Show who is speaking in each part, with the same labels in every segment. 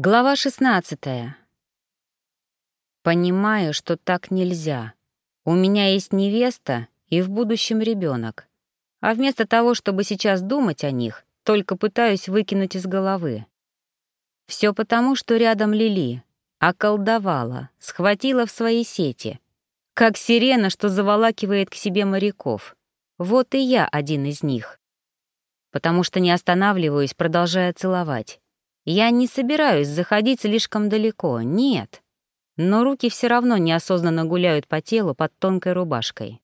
Speaker 1: Глава 16. Понимаю, что так нельзя. У меня есть невеста и в будущем ребенок. А вместо того, чтобы сейчас думать о них, только пытаюсь выкинуть из головы. Все потому, что рядом Лили, околдовала, схватила в свои сети. Как сирена, что заволакивает к себе моряков. Вот и я один из них. Потому что не останавливаюсь, продолжая целовать. Я не собираюсь заходить слишком далеко, нет. Но руки все равно неосознанно гуляют по телу под тонкой рубашкой.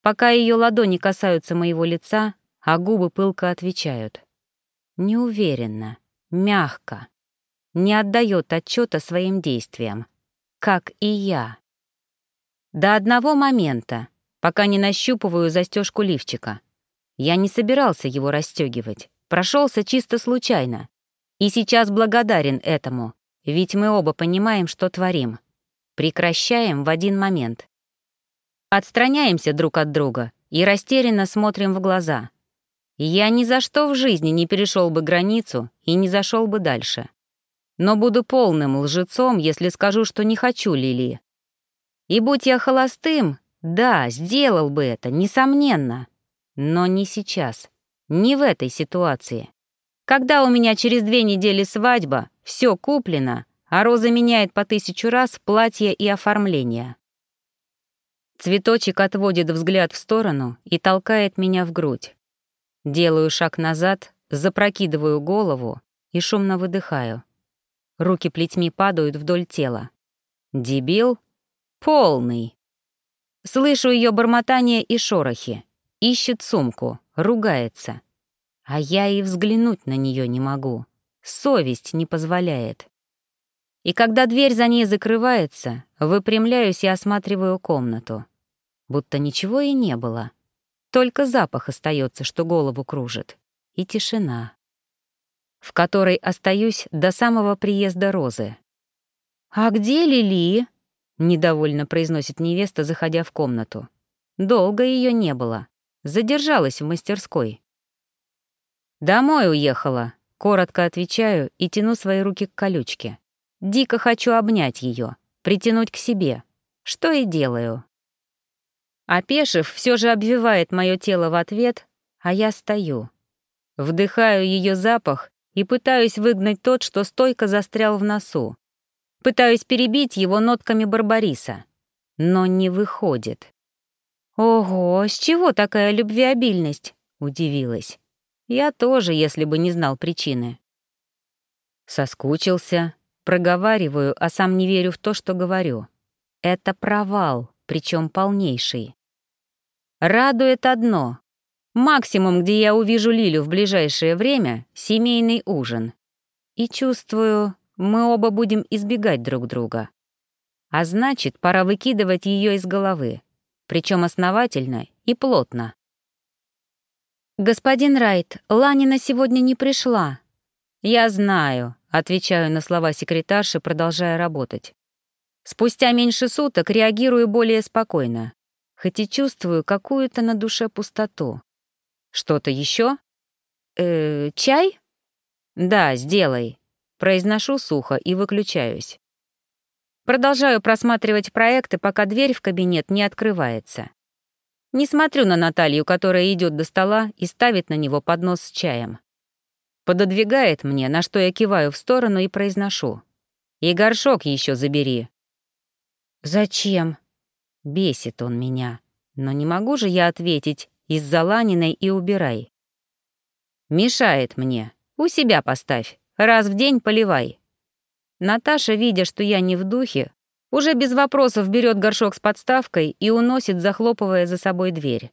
Speaker 1: Пока ее ладони касаются моего лица, а губы пылко отвечают. Неуверенно, мягко. Не отдает отчета своим действиям. Как и я. До одного момента, пока не нащупываю застежку лифчика. Я не собирался его расстегивать, прошелся чисто случайно. И сейчас благодарен этому, ведь мы оба понимаем, что творим. Прекращаем в один момент. Отстраняемся друг от друга и растерянно смотрим в глаза. Я ни за что в жизни не перешел бы границу и не зашел бы дальше. Но буду полным лжецом, если скажу, что не хочу Лили. И будь я холостым, да, сделал бы это, несомненно. Но не сейчас, не в этой ситуации. Когда у меня через две недели свадьба, все куплено, а Роза меняет по тысячу раз платье и оформление. Цветочек отводит взгляд в сторону и толкает меня в грудь. Делаю шаг назад, запрокидываю голову и шумно выдыхаю. Руки плетьми падают вдоль тела. Дебил? Полный. Слышу ее бормотание и шорохи. Ищет сумку, ругается. А я и взглянуть на нее не могу. Совесть не позволяет. И когда дверь за ней закрывается, выпрямляюсь и осматриваю комнату. Будто ничего и не было. Только запах остается, что голову кружит. И тишина, в которой остаюсь до самого приезда Розы. «А где Лили?» — недовольно произносит невеста, заходя в комнату. Долго ее не было. Задержалась в мастерской. «Домой уехала», — коротко отвечаю и тяну свои руки к колючке. Дико хочу обнять ее, притянуть к себе. Что и делаю. Опешив, все же обвивает мое тело в ответ, а я стою. Вдыхаю ее запах и пытаюсь выгнать тот, что стойко застрял в носу. Пытаюсь перебить его нотками барбариса. Но не выходит. «Ого, с чего такая любвеобильность?» — удивилась. Я тоже, если бы не знал причины. Соскучился, проговариваю, а сам не верю в то, что говорю. Это провал, причем полнейший. Радует одно. Максимум, где я увижу Лилю в ближайшее время — семейный ужин. И чувствую, мы оба будем избегать друг друга. А значит, пора выкидывать ее из головы, причем основательно и плотно. «Господин Райт, Ланина сегодня не пришла». «Я знаю», — отвечаю на слова секретарши, продолжая работать. Спустя меньше суток реагирую более спокойно, хоть и чувствую какую-то на душе пустоту. «Что-то еще? «Э, чай?» «Да, сделай». Произношу сухо и выключаюсь. Продолжаю просматривать проекты, пока дверь в кабинет не открывается. Не смотрю на Наталью, которая идет до стола и ставит на него поднос с чаем. Пододвигает мне, на что я киваю в сторону и произношу. «И горшок еще забери». «Зачем?» Бесит он меня. Но не могу же я ответить «из-за Ланиной и убирай». Мешает мне. У себя поставь. Раз в день поливай. Наташа, видя, что я не в духе, уже без вопросов берет горшок с подставкой и уносит, захлопывая за собой дверь.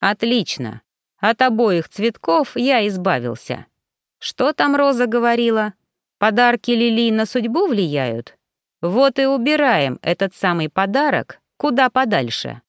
Speaker 1: Отлично. От обоих цветков я избавился. Что там Роза говорила? Подарки Лили на судьбу влияют? Вот и убираем этот самый подарок куда подальше.